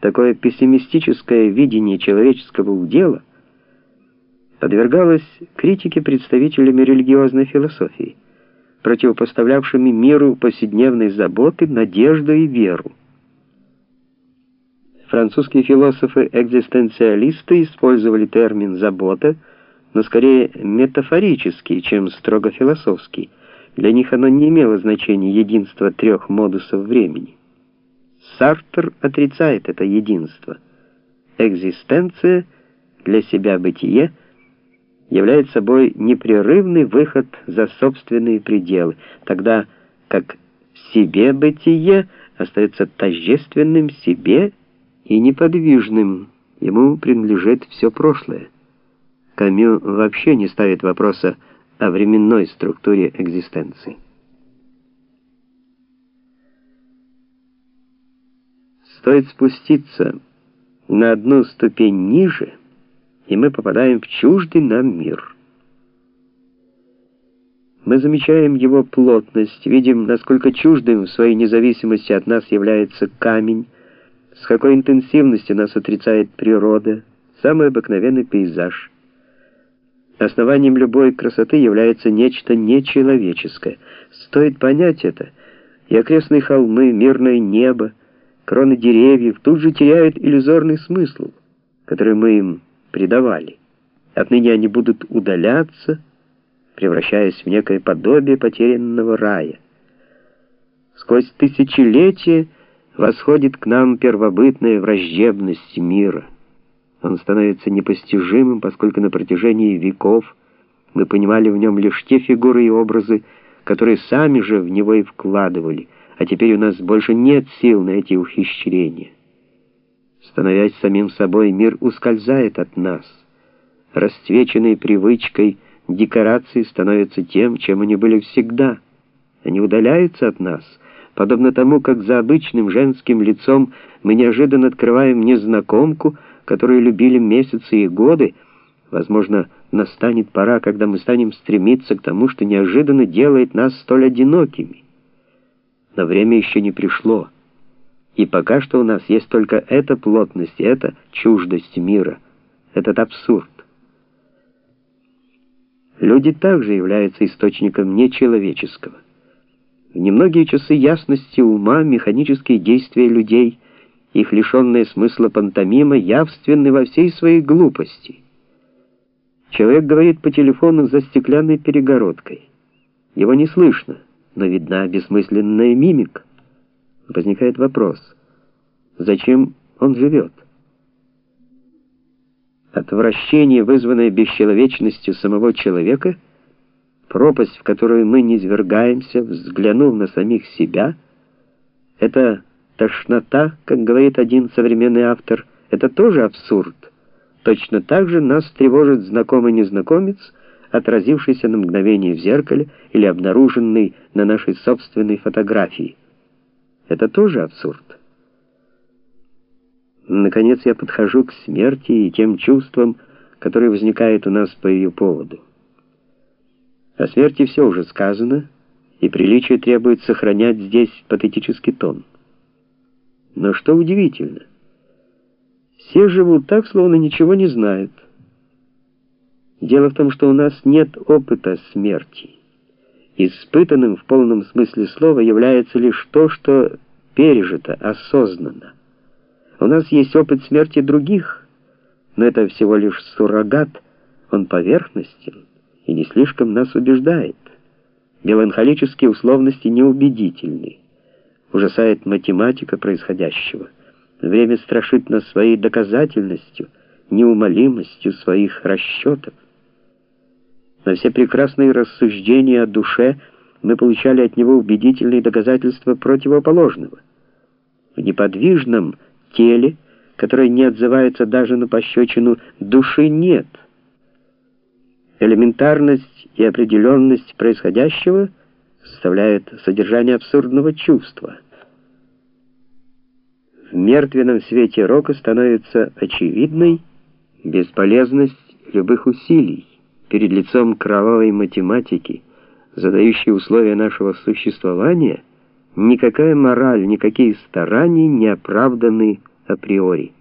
такое пессимистическое видение человеческого удела подвергалось критике представителями религиозной философии, противопоставлявшими миру повседневной заботы, надежду и веру. Французские философы-экзистенциалисты использовали термин «забота», но скорее метафорический, чем строго философский. Для них оно не имело значения единства трех модусов времени. Сартр отрицает это единство. Экзистенция для себя бытие является собой непрерывный выход за собственные пределы, тогда как себе бытие остается тождественным себе и неподвижным, ему принадлежит все прошлое. Камю вообще не ставит вопроса о временной структуре экзистенции. Стоит спуститься на одну ступень ниже, и мы попадаем в чуждый нам мир. Мы замечаем его плотность, видим, насколько чуждым в своей независимости от нас является камень, с какой интенсивностью нас отрицает природа, самый обыкновенный пейзаж. Основанием любой красоты является нечто нечеловеческое. Стоит понять это, и окрестные холмы, мирное небо, кроны деревьев тут же теряют иллюзорный смысл, который мы им придавали. Отныне они будут удаляться, превращаясь в некое подобие потерянного рая. Сквозь тысячелетия восходит к нам первобытная враждебность мира. Он становится непостижимым, поскольку на протяжении веков мы понимали в нем лишь те фигуры и образы, которые сами же в него и вкладывали, а теперь у нас больше нет сил на эти ухищрения. Становясь самим собой, мир ускользает от нас. Расцвеченной привычкой декорации становятся тем, чем они были всегда. Они удаляются от нас — подобно тому, как за обычным женским лицом мы неожиданно открываем незнакомку, которую любили месяцы и годы, возможно, настанет пора, когда мы станем стремиться к тому, что неожиданно делает нас столь одинокими. Но время еще не пришло. И пока что у нас есть только эта плотность, эта чуждость мира, этот абсурд. Люди также являются источником нечеловеческого. В немногие часы ясности ума механические действия людей, их лишенные смысла пантомима, явственны во всей своей глупости. Человек говорит по телефону за стеклянной перегородкой. Его не слышно, но видна бессмысленная мимика. Возникает вопрос, зачем он живет? Отвращение, вызванное бесчеловечностью самого человека — пропасть, в которую мы низвергаемся, взглянув на самих себя, это тошнота, как говорит один современный автор, это тоже абсурд. Точно так же нас тревожит знакомый незнакомец, отразившийся на мгновение в зеркале или обнаруженный на нашей собственной фотографии. Это тоже абсурд. Наконец я подхожу к смерти и тем чувствам, которые возникают у нас по ее поводу. О смерти все уже сказано, и приличие требует сохранять здесь патетический тон. Но что удивительно, все живут так, словно ничего не знают. Дело в том, что у нас нет опыта смерти. Испытанным в полном смысле слова является лишь то, что пережито, осознанно. У нас есть опыт смерти других, но это всего лишь суррогат, он поверхностен и не слишком нас убеждает. Меланхолические условности неубедительны. Ужасает математика происходящего. Время страшит нас своей доказательностью, неумолимостью своих расчетов. На все прекрасные рассуждения о душе мы получали от него убедительные доказательства противоположного. В неподвижном теле, которое не отзывается даже на пощечину, души нет — Элементарность и определенность происходящего составляют содержание абсурдного чувства. В мертвенном свете рока становится очевидной бесполезность любых усилий перед лицом кровавой математики, задающей условия нашего существования, никакая мораль, никакие старания не оправданы априори.